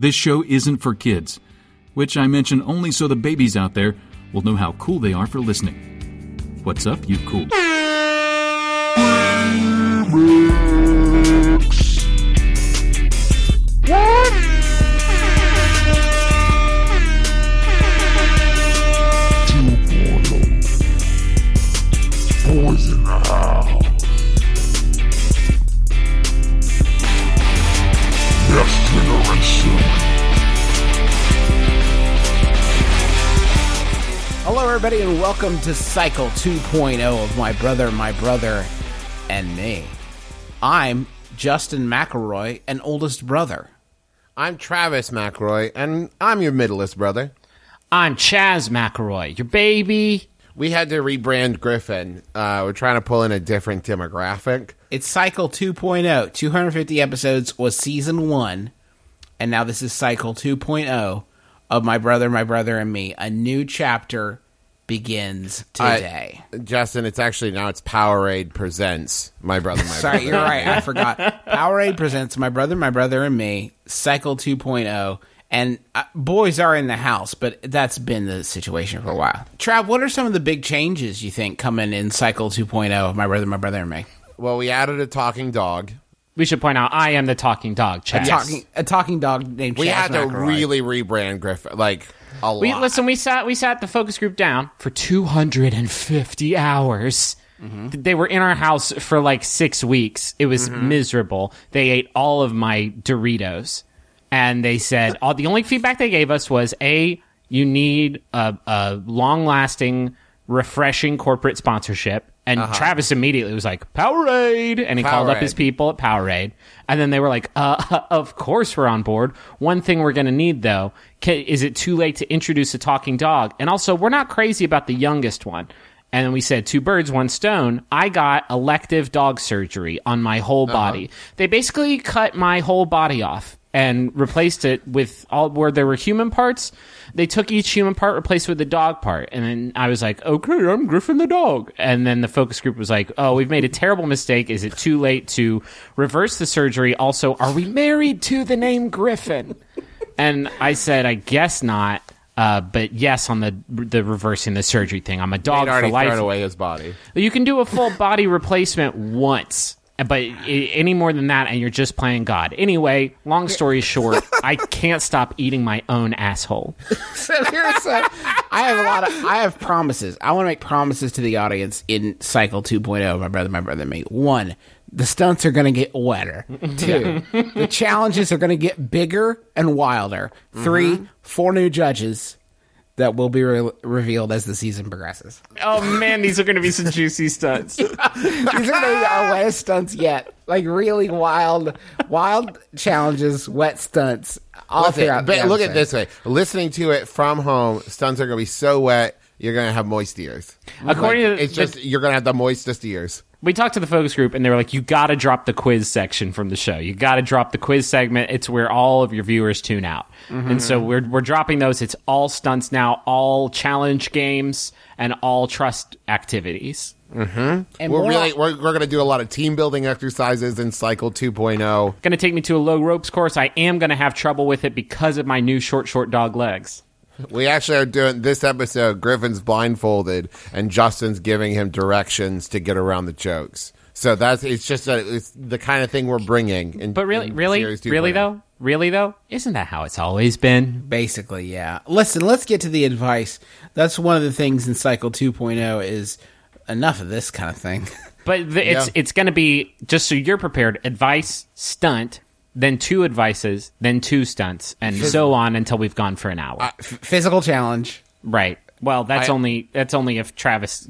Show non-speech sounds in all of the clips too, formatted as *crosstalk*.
This show isn't for kids, which I mention only so the babies out there will know how cool they are for listening. What's up, you cool? Everybody, and welcome to Cycle 2.0 of My Brother, My Brother, and Me. I'm Justin McElroy, an oldest brother. I'm Travis McElroy, and I'm your middleest brother. I'm Chaz McElroy, your baby. We had to rebrand Griffin. Uh, we're trying to pull in a different demographic. It's Cycle 2.0. 250 episodes was season one, and now this is Cycle 2.0 of My Brother, My Brother, and Me. A new chapter begins today. I- Justin, it's actually now it's Powerade presents My Brother, My *laughs* Sorry, Brother. you're right. I forgot. Powerade presents My Brother, My Brother, and Me, Cycle 2.0. And uh, boys are in the house, but that's been the situation for a while. Trav, what are some of the big changes you think coming in Cycle 2.0 of My Brother, My Brother, and Me? Well, we added a talking dog. We should point out I am the talking dog, Chaz. Talking, a talking dog named We Chaz had to McElroy. really rebrand Griffin, like a lot. Listen. We sat. We sat the focus group down for 250 hours. Mm-hmm. They were in our house for like six weeks. It was mm-hmm. miserable. They ate all of my Doritos, and they said all the only feedback they gave us was a you need a, a long lasting, refreshing corporate sponsorship. And Travis immediately was like Powerade, and he called up his people at Powerade, and then they were like, uh, *laughs* "Of course we're on board. One thing we're going to need though, ca is it too late to introduce a talking dog? And also, we're not crazy about the youngest one." And then we said, two birds, one stone. I got elective dog surgery on my whole body. They basically cut my whole body off and replaced it with all where there were human parts. They took each human part, replaced it with the dog part. And then I was like, okay, I'm Griffin the dog. And then the focus group was like, oh, we've made a terrible mistake. Is it too late to reverse the surgery? Also, are we married to the name Griffin? and I said, I guess not. Uh, but yes, on the the reversing the surgery thing, I'm a dog already for life. thrown away his body. You can do a full body replacement once, but any more than that, and you're just playing God. Anyway, long story short, I can't stop eating my own asshole. *laughs* so here's a, I have a lot of I have promises. I want to make promises to the audience in Cycle 2.0. My brother, my brother, and me. One, the stunts are going to get wetter. *laughs* Two, the challenges are going to get bigger and wilder. 3 mm-hmm. four new judges that will be re- revealed as the season progresses. Oh man, these are going to be some juicy stunts. *laughs* These are going to be our wettest stunts yet. Like really wild, wild challenges, wet stunts. All Listen, throughout. but the look at episode. this way: listening to it from home, stunts are going to be so wet, you're going to have moist ears. According Like, to it's the- just you're going to have the moistest ears. We talked to the focus group and they were like you got to drop the quiz section from the show. You got to drop the quiz segment. It's where all of your viewers tune out. And so we're, we're dropping those. It's all stunts now all challenge games and all trust activities. Mm-hmm. And We're really we're, we're going to do a lot of team building exercises in Cycle oh. 2.0. going to take me to a low ropes course. I am going to have trouble with it because of my new short short dog legs We actually are doing this episode. Griffin's blindfolded, and Justin's giving him directions to get around the jokes. So that's it's just a, it's the kind of thing we're bringing. In, but really in really Series really though really though isn't that how it's always been Basically, yeah. Listen, let's get to the advice. That's one of the things in Cycle 2.0 is enough of this kind of thing. *laughs* But the, it's Yeah. it's going to be just so you're prepared. Advice, stunt, then two advices, then two stunts, and so on until we've gone for an hour. F- Physical challenge. right. Well, that's I- only that's only if Travis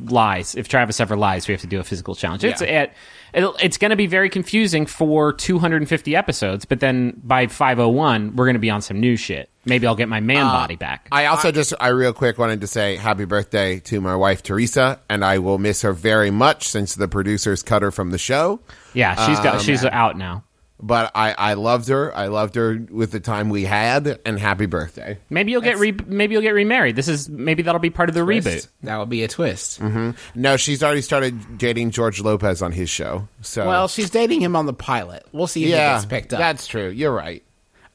lies. If Travis ever lies, we have to do a physical challenge. It's it, it'll, it's going to be very confusing for 250 episodes, but then by 501, we're going to be on some new shit. Maybe I'll get my man uh, body back. I also just I real quick wanted to say happy birthday to my wife Teresa, and I will miss her very much since the producers cut her from the show. yeah, she's got um, she's out now. But I, I loved her. I loved her with the time we had, and happy birthday. Maybe you'll get re- maybe you'll get remarried. This is maybe that'll be part of the reboot. That would be a twist. Mm-hmm. No, she's already started dating George Lopez on his show. So Well, she's dating him on the pilot. We'll see if it yeah, gets picked up. that's true. You're right.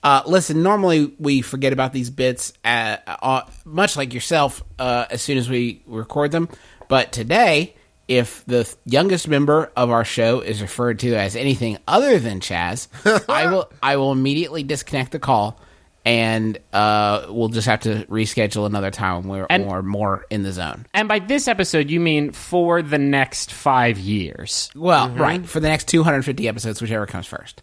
Uh, listen, normally we forget about these bits, uh, uh, much like yourself, uh, as soon as we record them. But today, if the youngest member of our show is referred to as anything other than Chaz, *laughs* I will I will immediately disconnect the call, and uh, we'll just have to reschedule another time when we're, And- when we're more in the zone. And by this episode, you mean for the next five years. Well, right for the next 250 episodes, whichever comes first.